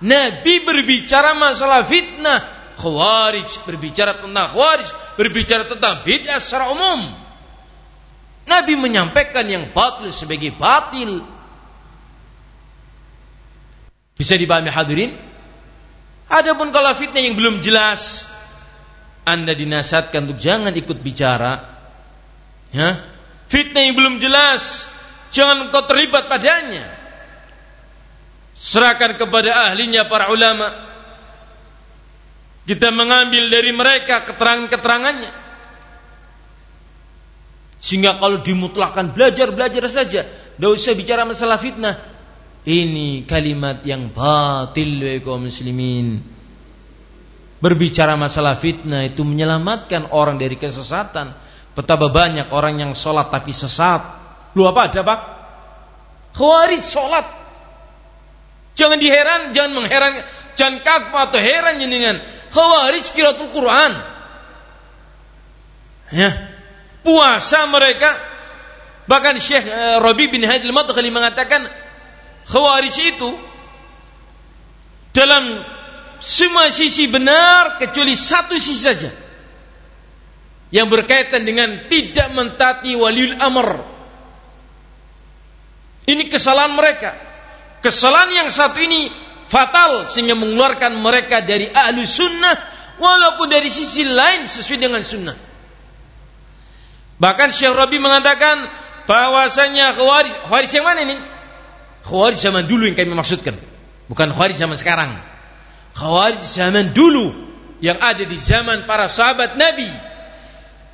Nabi berbicara masalah fitnah. Khawarij berbicara tentang khawarij, berbicara tentang bid'ah secara umum. Nabi menyampaikan yang batil sebagai batil. Bisa dipahami hadirin? Adapun kalau fitnah yang belum jelas, Anda dinasihatkan untuk jangan ikut bicara. Ya? Fitnah yang belum jelas, jangan kau terlibat padanya. Serahkan kepada ahlinya para ulama. Kita mengambil dari mereka keterangan-keterangannya. Sehingga kalau dimutlakan belajar-belajar saja. Tidak usah bicara masalah fitnah. Ini kalimat yang batil kaum muslimin. Berbicara masalah fitnah itu menyelamatkan orang dari kesesatan. Betapa banyak orang yang sholat tapi sesat. Lu apa ada pak? Khawarij sholat. Jangan diheran, jangan mengheran, jangan kagum atau heran dengan khawarij kiratul Quran. Ya, puasa mereka bahkan Syekh uh, Rabi bin Hadi al-Madkhali mengatakan Khawarij itu dalam semua sisi benar kecuali satu sisi saja yang berkaitan dengan tidak mentati waliul amr ini kesalahan mereka kesalahan yang satu ini fatal sehingga mengeluarkan mereka dari ahlu sunnah walaupun dari sisi lain sesuai dengan sunnah Bahkan Syekh Rabi mengatakan bahwasanya Khawarij, Khawarij yang mana ini? Khawarij zaman dulu yang kami maksudkan, bukan Khawarij zaman sekarang. Khawarij zaman dulu yang ada di zaman para sahabat Nabi.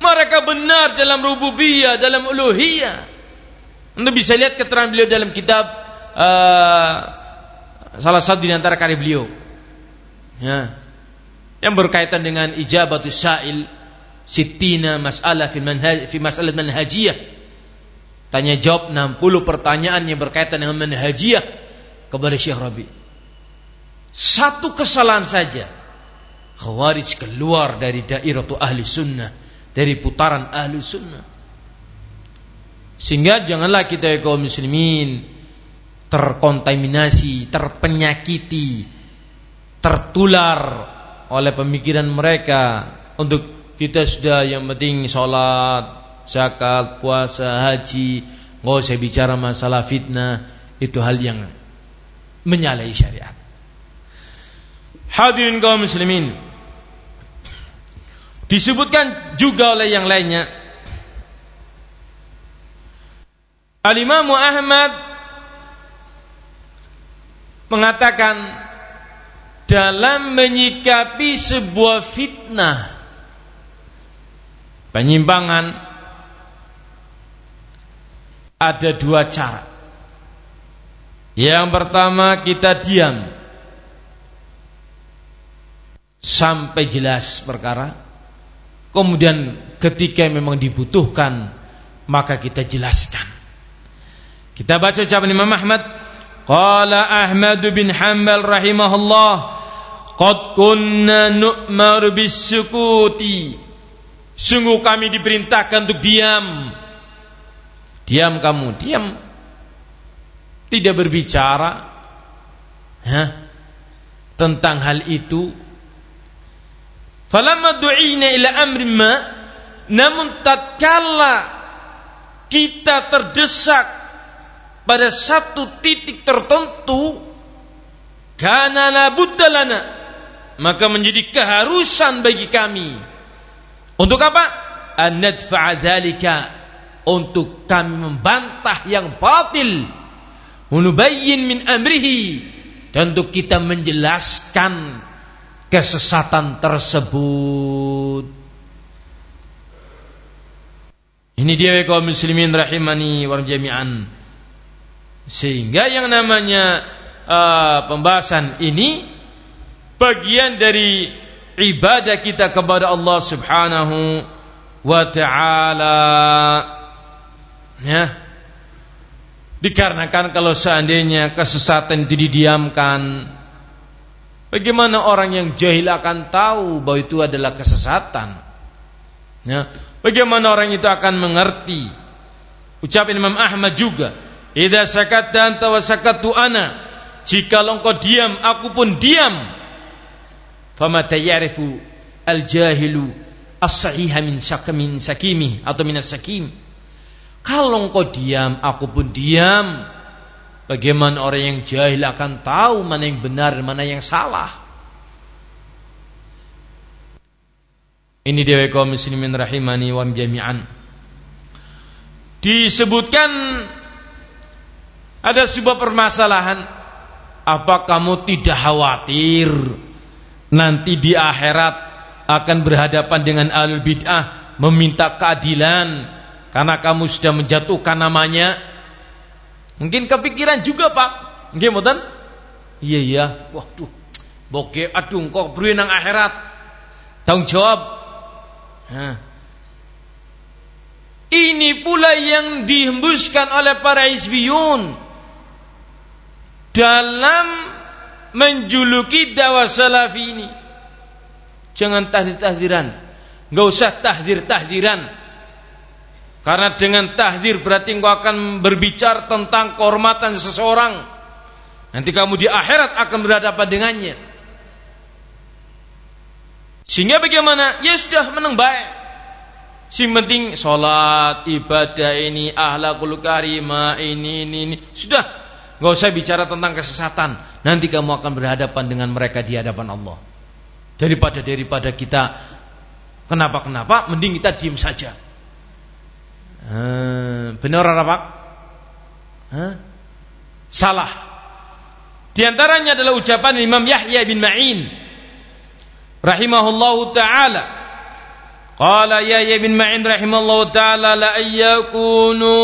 Mereka benar dalam rububiyah, dalam uluhiyah. Anda bisa lihat keterangan beliau dalam kitab uh, salah satu di antara karya beliau. Ya. Yang berkaitan dengan ijabatus sa'il sittina masalah fi manhaj fi masalah manhajiyah. Tanya jawab 60 pertanyaan yang berkaitan dengan manhajiyah kepada Syekh Rabi. Satu kesalahan saja. Khawarij keluar dari daerah ahli sunnah. Dari putaran ahli sunnah. Sehingga janganlah kita kaum muslimin terkontaminasi, terpenyakiti, tertular oleh pemikiran mereka untuk kita sudah yang penting sholat, zakat, puasa, haji, nggak usah bicara masalah fitnah, itu hal yang menyalahi syariat. Hadirin kaum muslimin. Disebutkan juga oleh yang lainnya. Al-Imam Ahmad mengatakan dalam menyikapi sebuah fitnah Penyimpangan ada dua cara. Yang pertama kita diam sampai jelas perkara. Kemudian ketika memang dibutuhkan maka kita jelaskan. Kita baca ucapan Imam Ahmad, qala Ahmad bin Hanbal rahimahullah, qad kunna nu'mar bis sukuti Sungguh kami diperintahkan untuk diam. Diam kamu, diam. Tidak berbicara Hah? tentang hal itu. Falamma du'ina ila amri ma namun tatkala kita terdesak pada satu titik tertentu karena labudalana maka menjadi keharusan bagi kami untuk apa? an untuk kami membantah yang batil. Menubayyin min amrihi dan untuk kita menjelaskan kesesatan tersebut. Ini dia kaum muslimin rahimani wa jami'an. Sehingga yang namanya uh, pembahasan ini bagian dari ibadah kita kepada Allah Subhanahu wa taala. Ya. Dikarenakan kalau seandainya kesesatan itu didiamkan, bagaimana orang yang jahil akan tahu bahwa itu adalah kesesatan? Ya. Bagaimana orang itu akan mengerti? Ucapan Imam Ahmad juga, "Idza sakatta anta wa sakattu ana." Jika engkau diam, aku pun diam. Fama tayarifu al-jahilu as-sahiha min sakamin sakimi atau min sakim kalau engkau diam, aku pun diam. Bagaimana orang yang jahil akan tahu mana yang benar mana yang salah? Ini dia kaum muslimin rahimani wa jami'an. Disebutkan ada sebuah permasalahan. Apa kamu tidak khawatir nanti di akhirat akan berhadapan dengan alul bid'ah meminta keadilan karena kamu sudah menjatuhkan namanya. Mungkin kepikiran juga Pak. Nggih mboten? Iya iya. Waduh. Boke aduh kok beri nang akhirat. Tanggung jawab. Nah. Ini pula yang dihembuskan oleh para isbiyun dalam menjuluki dakwah salafi ini. Jangan tahdir-tahdiran. Enggak usah tahdir-tahdiran karena dengan tahdir berarti engkau akan berbicara tentang kehormatan seseorang. Nanti kamu di akhirat akan berhadapan dengannya. Sehingga bagaimana? Ya sudah menang baik. Si penting sholat, ibadah ini, ahlakul karimah, ini, ini, ini. Sudah. Gak usah bicara tentang kesesatan. Nanti kamu akan berhadapan dengan mereka di hadapan Allah. Daripada daripada kita kenapa kenapa, mending kita diam saja. Hmm, benar apa? Pak? Salah. Di antaranya adalah ucapan Imam Yahya bin Ma'in rahimahullahu taala. Qala Yahya bin Ma'in rahimahullahu taala la ayyakunu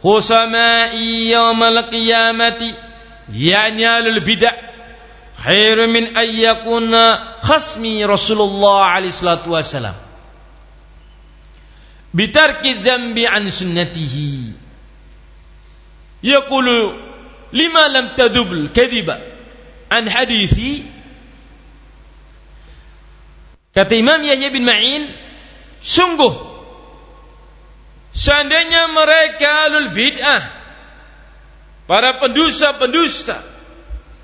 khusama'i yawmal qiyamati yani alul bid'ah khairu min ayyakuna khasmi Rasulullah alaihi salatu wasalam bitarki dzambi an sunnatihi. Yaqulu lima lam tadubl kadhiba an hadithi. Kata Imam Yahya bin Ma'in sungguh seandainya mereka alul bid'ah para pendusta-pendusta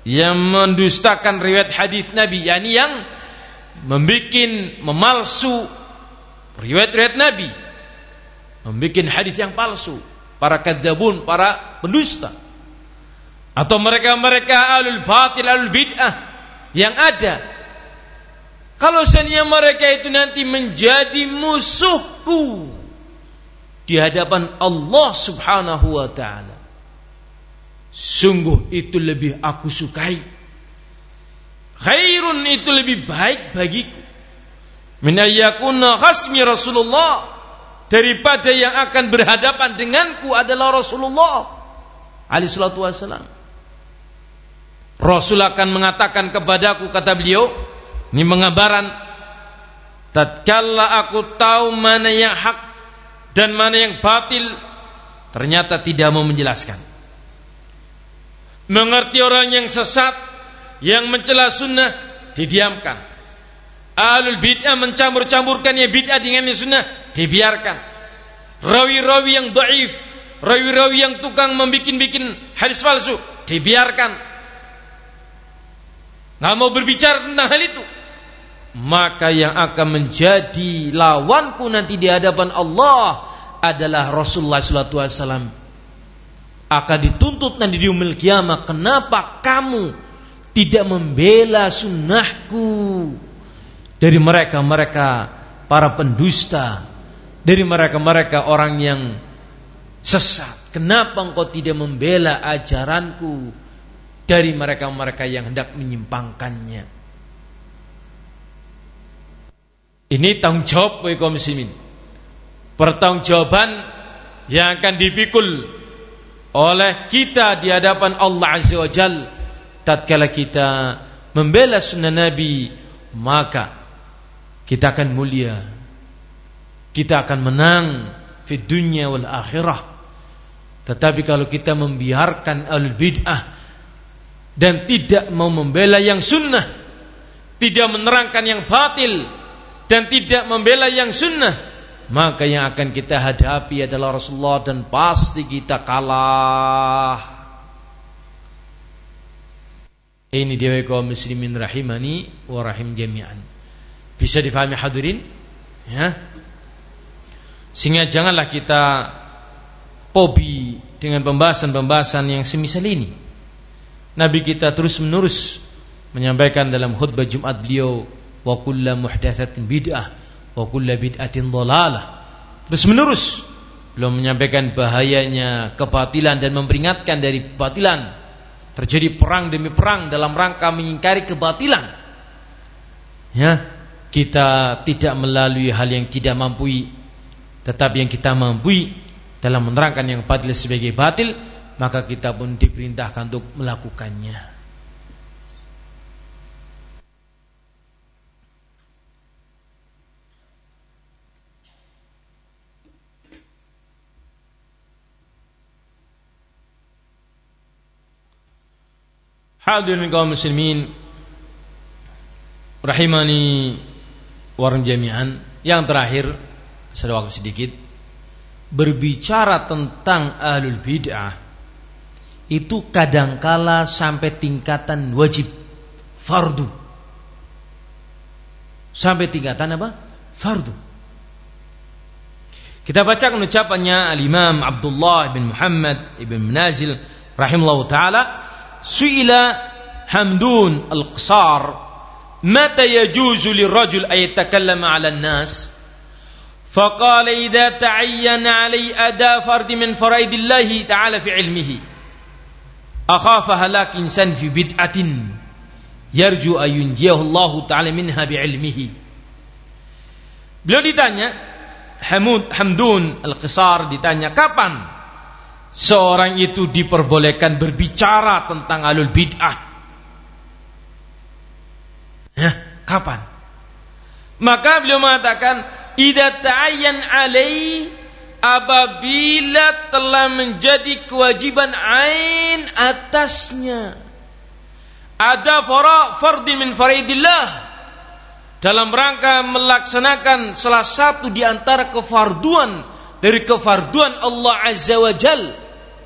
yang mendustakan riwayat hadis Nabi yakni yang membuat memalsu riwayat-riwayat Nabi membuat hadis yang palsu, para kadzabun, para pendusta. Atau mereka-mereka alul batil, alul bid'ah yang ada. Kalau seandainya mereka itu nanti menjadi musuhku di hadapan Allah Subhanahu wa taala. Sungguh itu lebih aku sukai. Khairun itu lebih baik bagiku. Min ayyakuna khasmi Rasulullah daripada yang akan berhadapan denganku adalah Rasulullah alaihi salatu wasalam. Rasul akan mengatakan kepadaku kata beliau, ini mengabaran tatkala aku tahu mana yang hak dan mana yang batil ternyata tidak mau menjelaskan. Mengerti orang yang sesat yang mencela sunnah didiamkan. Ahlul bid'ah mencampur-campurkan ya bid'ah dengan sunnah dibiarkan. Rawi-rawi yang dhaif, rawi-rawi yang tukang membikin-bikin hadis palsu dibiarkan. Nggak mau berbicara tentang hal itu. Maka yang akan menjadi lawanku nanti di hadapan Allah adalah Rasulullah SAW akan dituntut nanti di umil kiamat. Kenapa kamu tidak membela sunnahku? Dari mereka-mereka para pendusta, dari mereka-mereka orang yang sesat. Kenapa engkau tidak membela ajaranku dari mereka-mereka yang hendak menyimpangkannya? Ini tanggung jawab bagi kaum muslimin. pertanggungjawaban yang akan dipikul oleh kita di hadapan Allah Azza wa Jal tatkala kita membela sunnah Nabi maka kita akan mulia kita akan menang di dunia wal akhirah tetapi kalau kita membiarkan al bid'ah dan tidak mau membela yang sunnah tidak menerangkan yang batil dan tidak membela yang sunnah maka yang akan kita hadapi adalah Rasulullah dan pasti kita kalah. Ini dia kaum muslimin rahimani wa rahim jami'an. Bisa difahami hadirin? Ya. Sehingga janganlah kita pobi dengan pembahasan-pembahasan yang semisal ini. Nabi kita terus menerus menyampaikan dalam khutbah Jumat beliau wa kullu muhdatsatin bid'ah wa kullu bid'atin dhalalah. Terus menerus belum menyampaikan bahayanya kebatilan dan memperingatkan dari kebatilan. Terjadi perang demi perang dalam rangka mengingkari kebatilan. Ya, kita tidak melalui hal yang tidak mampu tetapi yang kita mampu dalam menerangkan yang batil sebagai batil maka kita pun diperintahkan untuk melakukannya. Hadirin kaum muslimin rahimani warung jami'an. Yang terakhir sudah waktu sedikit berbicara tentang ahlul bid'ah itu kadangkala sampai tingkatan wajib fardu. Sampai tingkatan apa? Fardu. Kita baca ucapannya al-Imam Abdullah bin Muhammad ibn Manazil rahimahullah taala. Suila Hamdun Al-Qasar متى يجوز للرجل أن يتكلم على الناس فقال إذا تعين علي أداء فرد من فرائد الله تعالى في علمه أخاف هلاك إنسان في بدعة يرجو أن ينجيه الله تعالى منها بعلمه Beliau ditanya Hamud Hamdun Al-Qisar ditanya kapan seorang itu diperbolehkan berbicara tentang alul bid'ah. Ya, kapan? Maka beliau mengatakan, "Idza ta'ayyan alai apabila telah menjadi kewajiban ain atasnya." Ada fara fardin min faraidillah dalam rangka melaksanakan salah satu di antara kefarduan dari kefarduan Allah Azza wa Jal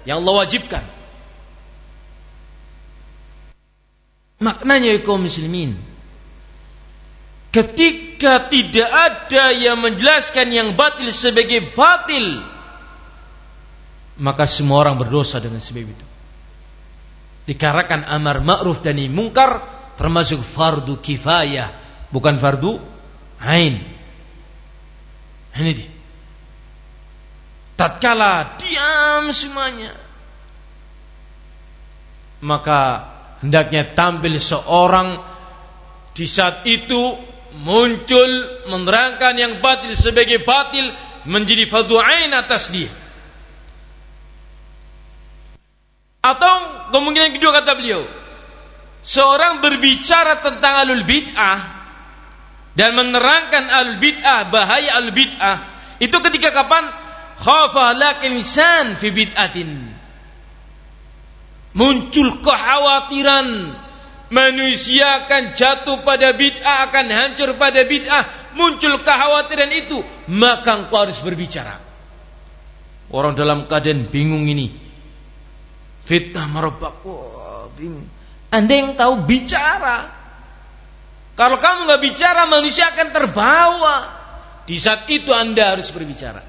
yang Allah wajibkan. Maknanya kaum muslimin ketika tidak ada yang menjelaskan yang batil sebagai batil maka semua orang berdosa dengan sebab itu. Dikarenakan amar ma'ruf dan mungkar termasuk fardu kifayah, bukan fardu ain. Ini dia tatkala diam semuanya maka hendaknya tampil seorang di saat itu muncul menerangkan yang batil sebagai batil menjadi fadhu ain atas dia. Atau kemungkinan kedua kata beliau seorang berbicara tentang alul bid'ah dan menerangkan alul bid'ah bahaya alul bid'ah itu ketika kapan? Khafa insan fi bid'atin. Muncul kekhawatiran manusia akan jatuh pada bid'ah akan hancur pada bid'ah. Muncul kekhawatiran itu maka engkau harus berbicara. Orang dalam keadaan bingung ini. Fitnah merebak wah bingung. Anda yang tahu bicara. Kalau kamu nggak bicara manusia akan terbawa. Di saat itu anda harus berbicara.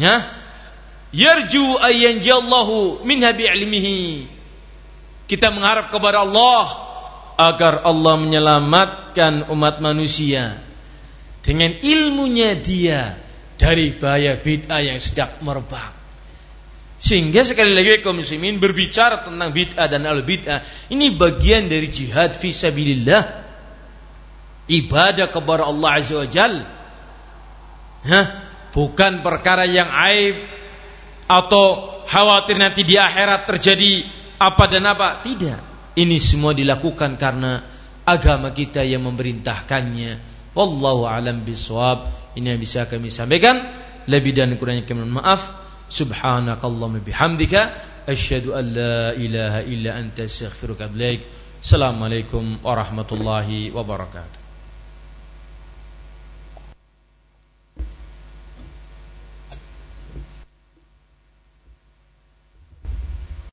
Ya? Yarju ayyanjallahu minha bi'ilmihi kita mengharap kepada Allah agar Allah menyelamatkan umat manusia dengan ilmunya dia dari bahaya bid'ah yang sedang merebak. Sehingga sekali lagi kaum muslimin berbicara tentang bid'ah dan al bid'ah ini bagian dari jihad fi sabilillah ibadah kepada Allah azza wajal Hah? bukan perkara yang aib atau khawatir nanti di akhirat terjadi apa dan apa. Tidak. Ini semua dilakukan karena agama kita yang memerintahkannya. Wallahu alam bisawab. Ini yang bisa kami sampaikan. Lebih dan kurangnya kami maaf. Subhanakallahumma bihamdika asyhadu an la ilaha illa anta astaghfiruka wa Assalamualaikum warahmatullahi wabarakatuh.